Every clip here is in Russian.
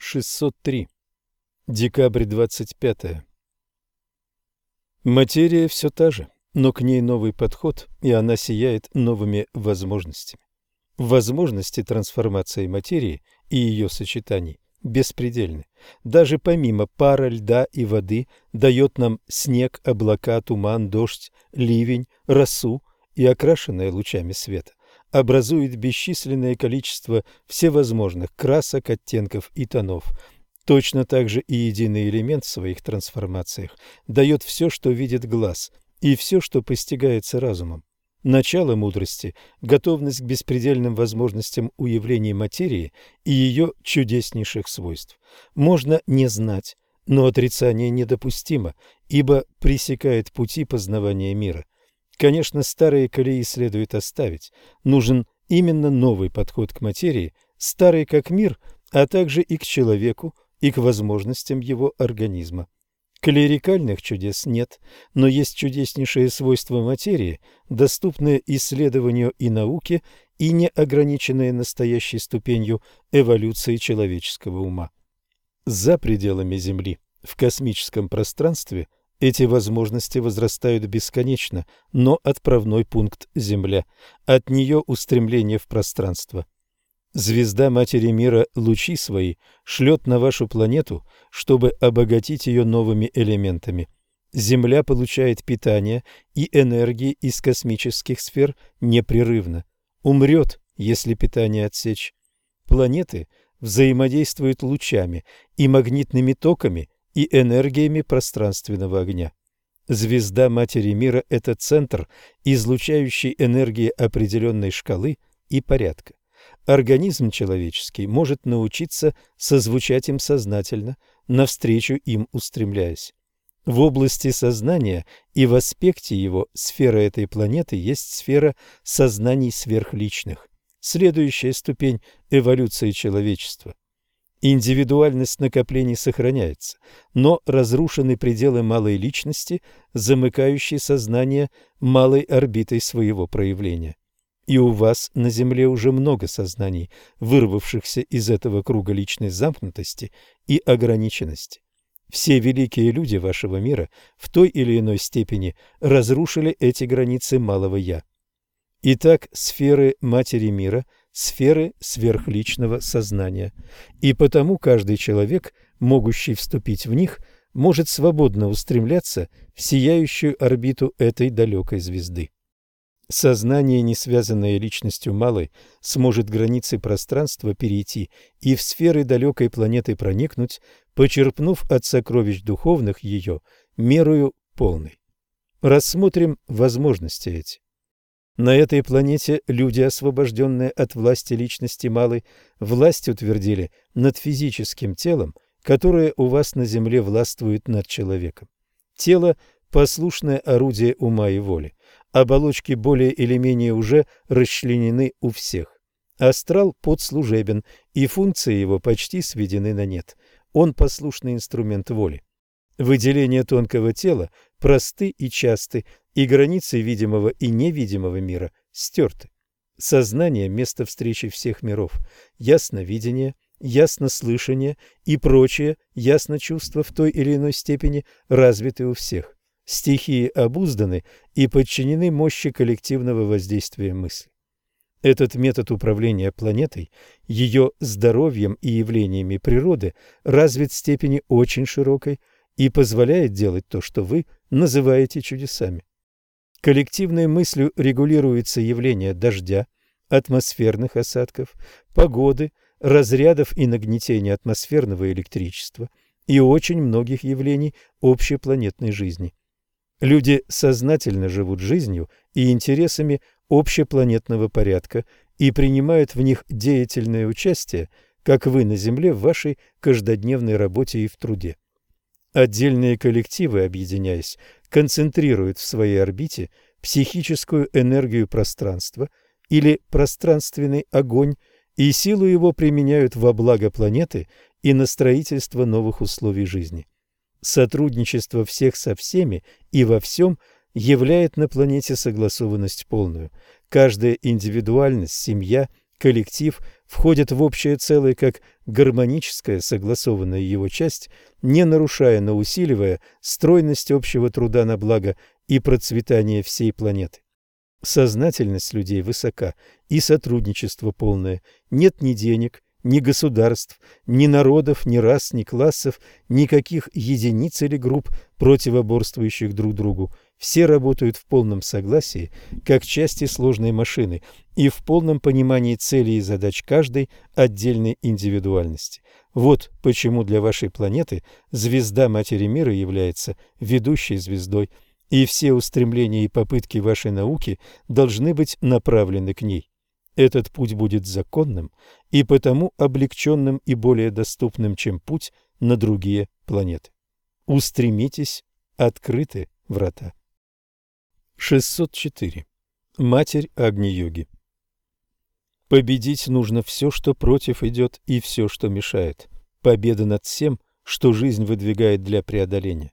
603. Декабрь 25. Материя все та же, но к ней новый подход, и она сияет новыми возможностями. Возможности трансформации материи и ее сочетаний беспредельны. Даже помимо пара, льда и воды дает нам снег, облака, туман, дождь, ливень, росу и окрашенное лучами света образует бесчисленное количество всевозможных красок, оттенков и тонов. Точно так же и единый элемент в своих трансформациях дает все, что видит глаз, и все, что постигается разумом. Начало мудрости – готовность к беспредельным возможностям уявления материи и ее чудеснейших свойств. Можно не знать, но отрицание недопустимо, ибо пресекает пути познавания мира. Конечно, старые колеи следует оставить. Нужен именно новый подход к материи, старый как мир, а также и к человеку, и к возможностям его организма. Клерикальных чудес нет, но есть чудеснейшие свойства материи, доступные исследованию и науке и не ограниченные настоящей ступенью эволюции человеческого ума. За пределами Земли, в космическом пространстве – эти возможности возрастают бесконечно, но отправной пункт – Земля. От нее устремление в пространство. Звезда Матери Мира лучи свои шлет на вашу планету, чтобы обогатить ее новыми элементами. Земля получает питание и энергии из космических сфер непрерывно. Умрет, если питание отсечь. Планеты взаимодействуют лучами и магнитными токами и энергиями пространственного огня. Звезда Матери Мира – это центр, излучающий энергии определенной шкалы и порядка. Организм человеческий может научиться созвучать им сознательно, навстречу им устремляясь. В области сознания и в аспекте его сфера этой планеты есть сфера сознаний сверхличных, следующая ступень эволюции человечества. Индивидуальность накоплений сохраняется, но разрушены пределы малой личности, замыкающей сознание малой орбитой своего проявления. И у вас на Земле уже много сознаний, вырвавшихся из этого круга личной замкнутости и ограниченности. Все великие люди вашего мира в той или иной степени разрушили эти границы малого «я». Итак, сферы Матери Мира – сферы сверхличного сознания, и потому каждый человек, могущий вступить в них, может свободно устремляться в сияющую орбиту этой далекой звезды. Сознание, не связанное личностью малой, сможет границы пространства перейти и в сферы далекой планеты проникнуть, почерпнув от сокровищ духовных ее мерою полной. Рассмотрим возможности эти. На этой планете люди, освобожденные от власти личности малой, власть утвердили над физическим телом, которое у вас на Земле властвует над человеком. Тело – послушное орудие ума и воли. Оболочки более или менее уже расчленены у всех. Астрал подслужебен, и функции его почти сведены на нет. Он послушный инструмент воли. Выделения тонкого тела просты и часты, и границы видимого и невидимого мира стерты. Сознание – место встречи всех миров, ясновидение, яснослышание и прочее ясночувство в той или иной степени развиты у всех. Стихии обузданы и подчинены мощи коллективного воздействия мысли. Этот метод управления планетой, ее здоровьем и явлениями природы развит в степени очень широкой и позволяет делать то, что вы называете чудесами. Коллективной мыслью регулируется явление дождя, атмосферных осадков, погоды, разрядов и нагнетения атмосферного электричества и очень многих явлений общепланетной жизни. Люди сознательно живут жизнью и интересами общепланетного порядка и принимают в них деятельное участие, как вы на Земле в вашей каждодневной работе и в труде. Отдельные коллективы, объединяясь, концентрируют в своей орбите психическую энергию пространства или пространственный огонь и силу его применяют во благо планеты и на строительство новых условий жизни. Сотрудничество всех со всеми и во всем являет на планете согласованность полную. Каждая индивидуальность, семья, коллектив входят в общее целое как гармоническая, согласованная его часть, не нарушая, но усиливая стройность общего труда на благо и процветание всей планеты. Сознательность людей высока и сотрудничество полное. Нет ни денег, ни государств, ни народов, ни рас, ни классов, никаких единиц или групп, противоборствующих друг другу. Все работают в полном согласии, как части сложной машины, и в полном понимании целей и задач каждой отдельной индивидуальности. Вот почему для вашей планеты звезда Матери Мира является ведущей звездой, и все устремления и попытки вашей науки должны быть направлены к ней. Этот путь будет законным и потому облегченным и более доступным, чем путь на другие планеты. Устремитесь, открыты врата. 604. Матерь Агни-йоги Победить нужно все, что против идет, и все, что мешает. Победа над всем, что жизнь выдвигает для преодоления.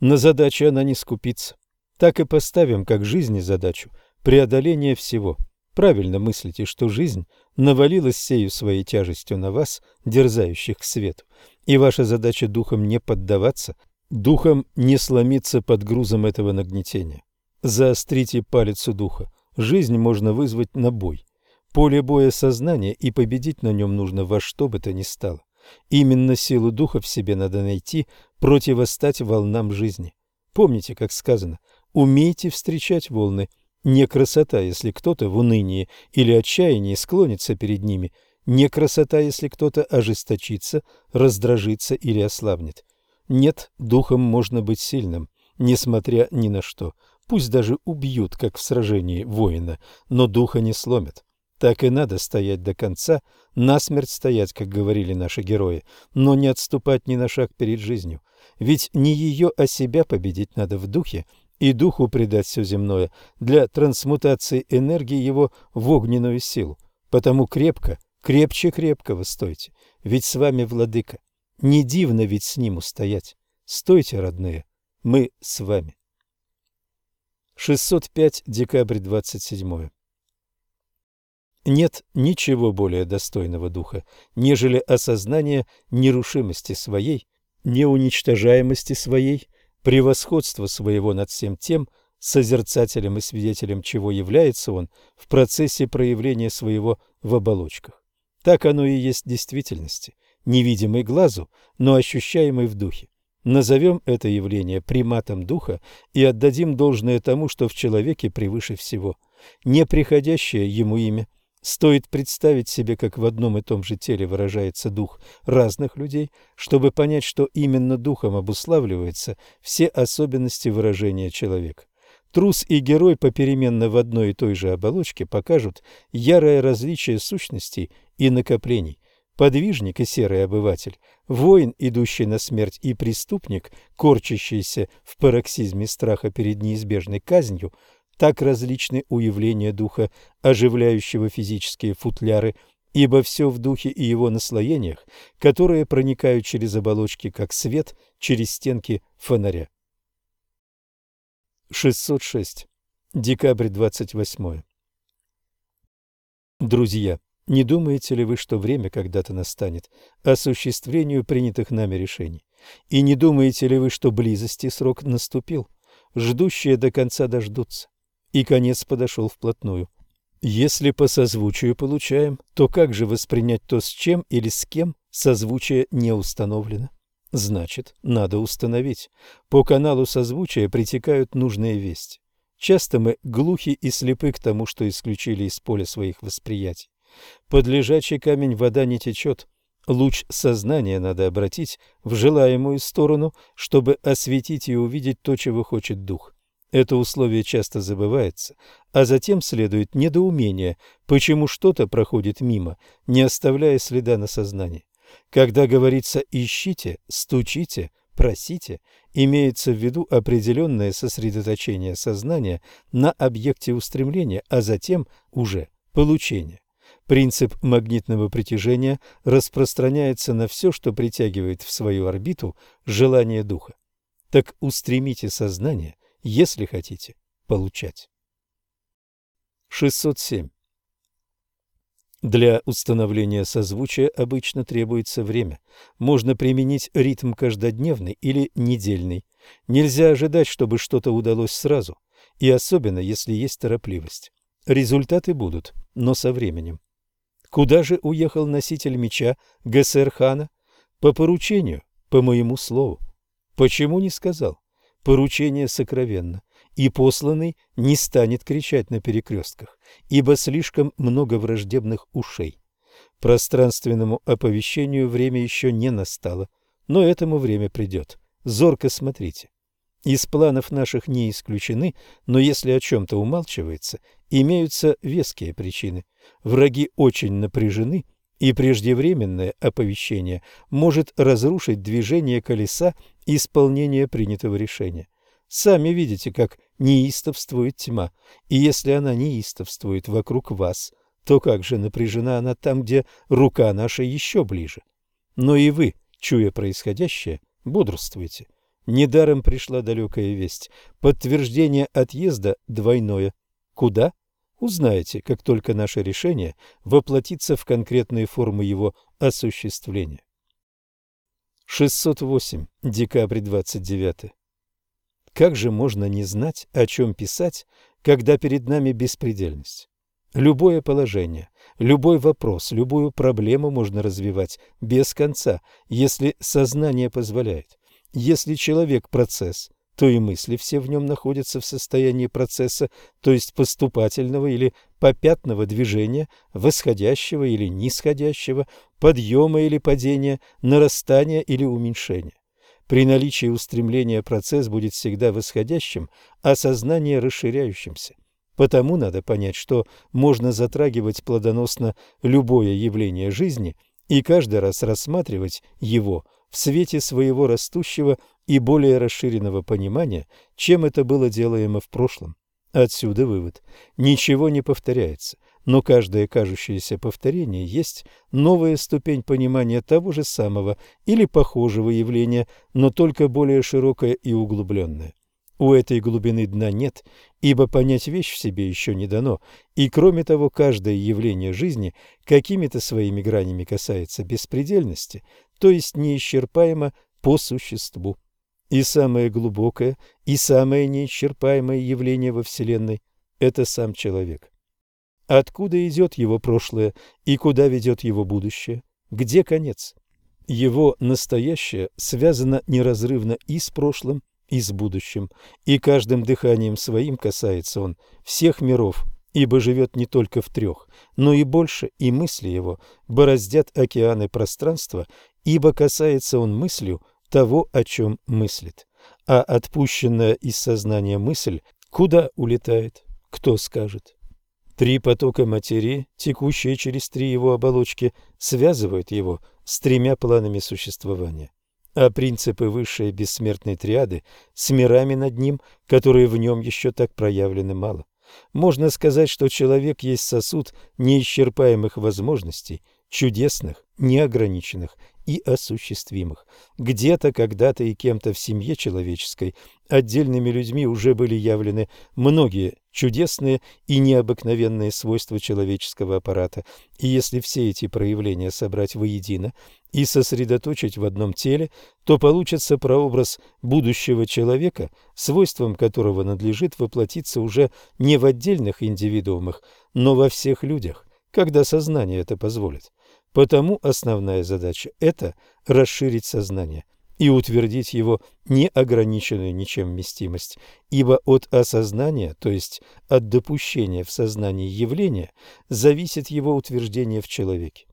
На задачу она не скупится. Так и поставим, как жизни задачу, преодоление всего – Правильно мыслите, что жизнь навалилась сею своей тяжестью на вас, дерзающих к свету, и ваша задача духом не поддаваться, духом не сломиться под грузом этого нагнетения. Заострите палец у духа. Жизнь можно вызвать на бой. Поле боя сознания, и победить на нем нужно во что бы то ни стало. Именно силу духа в себе надо найти, противостать волнам жизни. Помните, как сказано, умейте встречать волны – не красота, если кто-то в унынии или отчаянии склонится перед ними. Не красота, если кто-то ожесточится, раздражится или ослабнет. Нет, духом можно быть сильным, несмотря ни на что. Пусть даже убьют, как в сражении воина, но духа не сломят. Так и надо стоять до конца, насмерть стоять, как говорили наши герои, но не отступать ни на шаг перед жизнью. Ведь не ее, а себя победить надо в духе – и духу придать все земное для трансмутации энергии его в огненную силу. Потому крепко, крепче крепкого стойте, ведь с вами владыка. Не дивно ведь с ним устоять. Стойте, родные, мы с вами. 605 декабрь 27 Нет ничего более достойного духа, нежели осознание нерушимости своей, неуничтожаемости своей превосходство своего над всем тем, созерцателем и свидетелем чего является он в процессе проявления своего в оболочках. Так оно и есть в действительности, невидимый глазу, но ощущаемый в духе. Назовем это явление приматом духа и отдадим должное тому, что в человеке превыше всего. Неприходящее ему имя – Стоит представить себе, как в одном и том же теле выражается дух разных людей, чтобы понять, что именно духом обуславливаются все особенности выражения человека. Трус и герой попеременно в одной и той же оболочке покажут ярое различие сущностей и накоплений. Подвижник и серый обыватель, воин, идущий на смерть, и преступник, корчащийся в пароксизме страха перед неизбежной казнью, так различны у явления духа, оживляющего физические футляры, ибо все в духе и его наслоениях, которые проникают через оболочки, как свет через стенки фонаря. 606. Декабрь 28. Друзья, не думаете ли вы, что время когда-то настанет осуществлению принятых нами решений? И не думаете ли вы, что близости срок наступил? Ждущие до конца дождутся и конец подошел вплотную. Если по созвучию получаем, то как же воспринять то, с чем или с кем созвучие не установлено? Значит, надо установить. По каналу созвучия притекают нужные вести. Часто мы глухи и слепы к тому, что исключили из поля своих восприятий. Под лежачий камень вода не течет. Луч сознания надо обратить в желаемую сторону, чтобы осветить и увидеть то, чего хочет дух. Это условие часто забывается, а затем следует недоумение, почему что-то проходит мимо, не оставляя следа на сознании. Когда говорится «ищите», «стучите», «просите», имеется в виду определенное сосредоточение сознания на объекте устремления, а затем уже получение. Принцип магнитного притяжения распространяется на все, что притягивает в свою орбиту желание духа. Так устремите сознание если хотите получать. 607. Для установления созвучия обычно требуется время. Можно применить ритм каждодневный или недельный. Нельзя ожидать, чтобы что-то удалось сразу, и особенно, если есть торопливость. Результаты будут, но со временем. Куда же уехал носитель меча Гессерхана? По поручению, по моему слову. Почему не сказал? Поручение сокровенно, и посланный не станет кричать на перекрестках, ибо слишком много враждебных ушей. Пространственному оповещению время еще не настало, но этому время придет. Зорко смотрите. Из планов наших не исключены, но если о чем-то умалчивается, имеются веские причины. Враги очень напряжены и преждевременное оповещение может разрушить движение колеса исполнения принятого решения. Сами видите, как неистовствует тьма, и если она неистовствует вокруг вас, то как же напряжена она там, где рука наша еще ближе? Но и вы, чуя происходящее, бодрствуйте. Недаром пришла далекая весть. Подтверждение отъезда двойное. Куда? узнаете, как только наше решение воплотится в конкретные формы его осуществления. 608. Декабрь 29. Как же можно не знать, о чем писать, когда перед нами беспредельность? Любое положение, любой вопрос, любую проблему можно развивать без конца, если сознание позволяет. Если человек – процесс, то и мысли все в нем находятся в состоянии процесса, то есть поступательного или попятного движения, восходящего или нисходящего, подъема или падения, нарастания или уменьшения. При наличии устремления процесс будет всегда восходящим, а сознание расширяющимся. Потому надо понять, что можно затрагивать плодоносно любое явление жизни и каждый раз рассматривать его в свете своего растущего и более расширенного понимания, чем это было делаемо в прошлом. Отсюда вывод. Ничего не повторяется, но каждое кажущееся повторение есть новая ступень понимания того же самого или похожего явления, но только более широкое и углубленное. У этой глубины дна нет, ибо понять вещь в себе еще не дано, и кроме того, каждое явление жизни какими-то своими гранями касается беспредельности, то есть неисчерпаемо по существу. И самое глубокое, и самое неисчерпаемое явление во Вселенной – это сам человек. Откуда идет его прошлое и куда ведет его будущее? Где конец? Его настоящее связано неразрывно и с прошлым, и с будущим, и каждым дыханием своим касается он всех миров, ибо живет не только в трех, но и больше, и мысли его бороздят океаны пространства, ибо касается он мыслью того, о чем мыслит. А отпущенная из сознания мысль куда улетает, кто скажет? Три потока материи, текущие через три его оболочки, связывают его с тремя планами существования. А принципы высшей бессмертной триады с мирами над ним, которые в нем еще так проявлены мало. Можно сказать, что человек есть сосуд неисчерпаемых возможностей, чудесных, неограниченных и осуществимых. Где-то, когда-то и кем-то в семье человеческой отдельными людьми уже были явлены многие чудесные и необыкновенные свойства человеческого аппарата, и если все эти проявления собрать воедино и сосредоточить в одном теле, то получится прообраз будущего человека, свойством которого надлежит воплотиться уже не в отдельных индивидуумах, но во всех людях, когда сознание это позволит. Потому основная задача – это расширить сознание и утвердить его неограниченную ничем вместимость, ибо от осознания, то есть от допущения в сознании явления, зависит его утверждение в человеке.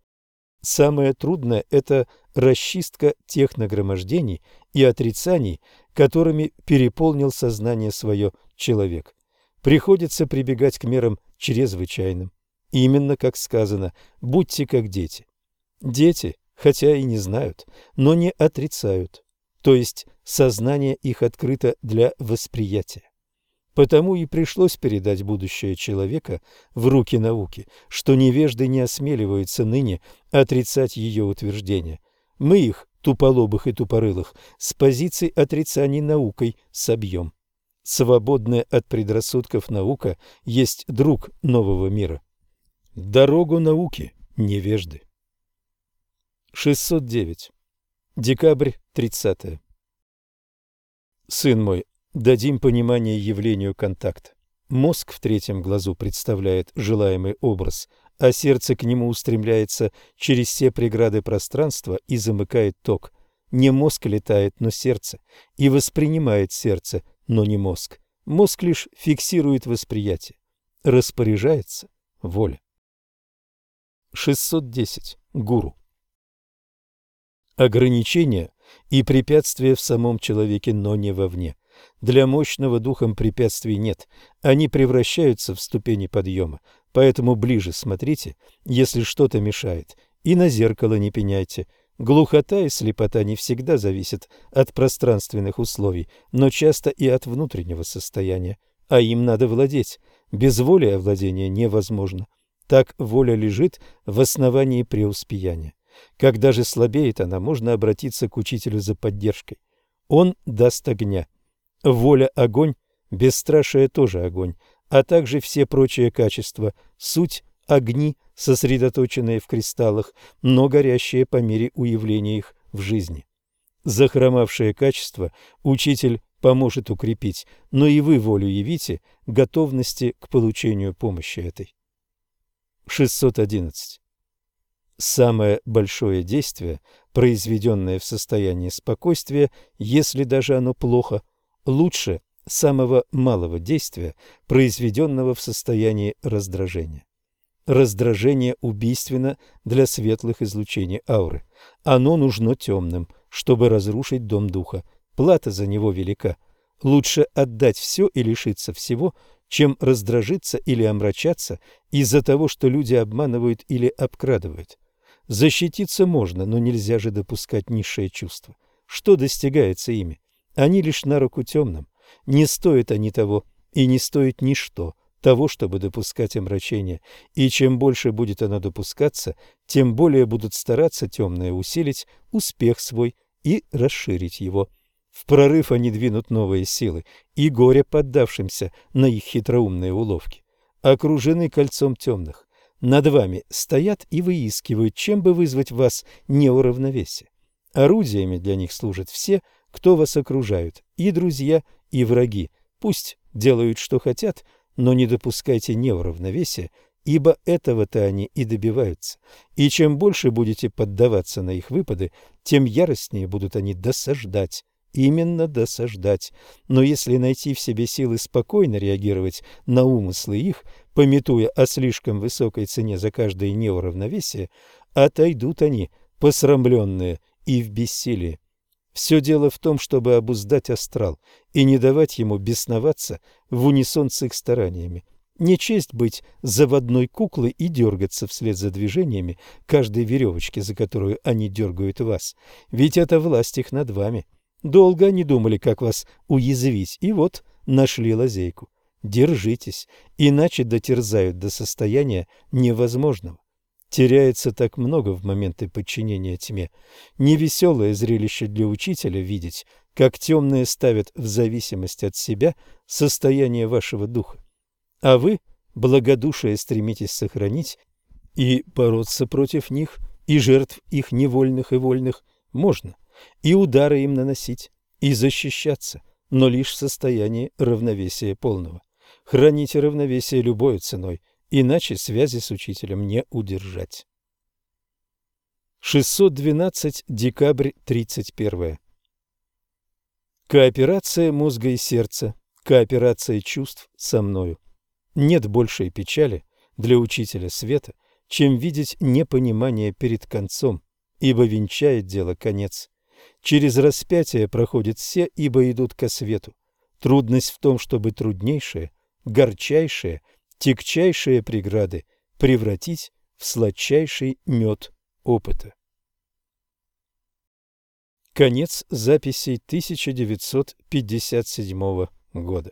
Самое трудное – это расчистка тех нагромождений и отрицаний, которыми переполнил сознание свое человек. Приходится прибегать к мерам чрезвычайным. Именно как сказано «будьте как дети». Дети, хотя и не знают, но не отрицают, то есть сознание их открыто для восприятия. Потому и пришлось передать будущее человека в руки науки, что невежды не осмеливаются ныне отрицать ее утверждения. Мы их, туполобых и тупорылых, с позиций отрицаний наукой собьем. Свободная от предрассудков наука есть друг нового мира. Дорогу науки невежды. 609. Декабрь 30. Сын мой, дадим понимание явлению контакта. Мозг в третьем глазу представляет желаемый образ, а сердце к нему устремляется через все преграды пространства и замыкает ток. Не мозг летает, но сердце, и воспринимает сердце, но не мозг. Мозг лишь фиксирует восприятие. Распоряжается воля. 610. Гуру. Ограничения и препятствия в самом человеке, но не вовне. Для мощного духом препятствий нет, они превращаются в ступени подъема, поэтому ближе смотрите, если что-то мешает, и на зеркало не пеняйте. Глухота и слепота не всегда зависят от пространственных условий, но часто и от внутреннего состояния, а им надо владеть. Без воли овладения невозможно. Так воля лежит в основании преуспеяния. Когда же слабеет она, можно обратиться к учителю за поддержкой. Он даст огня. Воля – огонь, бесстрашие – тоже огонь, а также все прочие качества. Суть – огни, сосредоточенные в кристаллах, но горящие по мере уявления их в жизни. Захромавшее качество учитель поможет укрепить, но и вы волю явите готовности к получению помощи этой. 611. Самое большое действие, произведенное в состоянии спокойствия, если даже оно плохо, лучше самого малого действия, произведенного в состоянии раздражения. Раздражение убийственно для светлых излучений ауры. Оно нужно темным, чтобы разрушить дом духа. Плата за него велика. Лучше отдать все и лишиться всего, чем раздражиться или омрачаться из-за того, что люди обманывают или обкрадывают. Защититься можно, но нельзя же допускать низшие чувства. Что достигается ими? Они лишь на руку темным. Не стоят они того, и не стоит ничто того, чтобы допускать омрачение. И чем больше будет оно допускаться, тем более будут стараться темные усилить успех свой и расширить его. В прорыв они двинут новые силы, и горе поддавшимся на их хитроумные уловки. Окружены кольцом темных над вами стоят и выискивают, чем бы вызвать в вас неуравновесие. Орудиями для них служат все, кто вас окружают, и друзья, и враги. Пусть делают, что хотят, но не допускайте неуравновесия, ибо этого-то они и добиваются. И чем больше будете поддаваться на их выпады, тем яростнее будут они досаждать, именно досаждать. Но если найти в себе силы спокойно реагировать на умыслы их, пометуя о слишком высокой цене за каждое неуравновесие, отойдут они, посрамленные и в бессилии. Все дело в том, чтобы обуздать астрал и не давать ему бесноваться в унисон с их стараниями. Не честь быть заводной куклой и дергаться вслед за движениями каждой веревочки, за которую они дергают вас, ведь это власть их над вами. Долго они думали, как вас уязвить, и вот нашли лазейку. Держитесь, иначе дотерзают до состояния невозможного. Теряется так много в моменты подчинения тьме. Невеселое зрелище для учителя видеть, как темные ставят в зависимость от себя состояние вашего духа. А вы благодушие стремитесь сохранить и бороться против них, и жертв их невольных и вольных можно, и удары им наносить, и защищаться, но лишь в состоянии равновесия полного. Храните равновесие любой ценой, иначе связи с учителем не удержать. 612 декабрь 31. Кооперация мозга и сердца, кооперация чувств со мною. Нет большей печали для учителя света, чем видеть непонимание перед концом, ибо венчает дело конец. Через распятие проходят все, ибо идут ко свету. Трудность в том, чтобы труднейшее горчайшие, тягчайшие преграды превратить в сладчайший мед опыта. Конец записей 1957 года.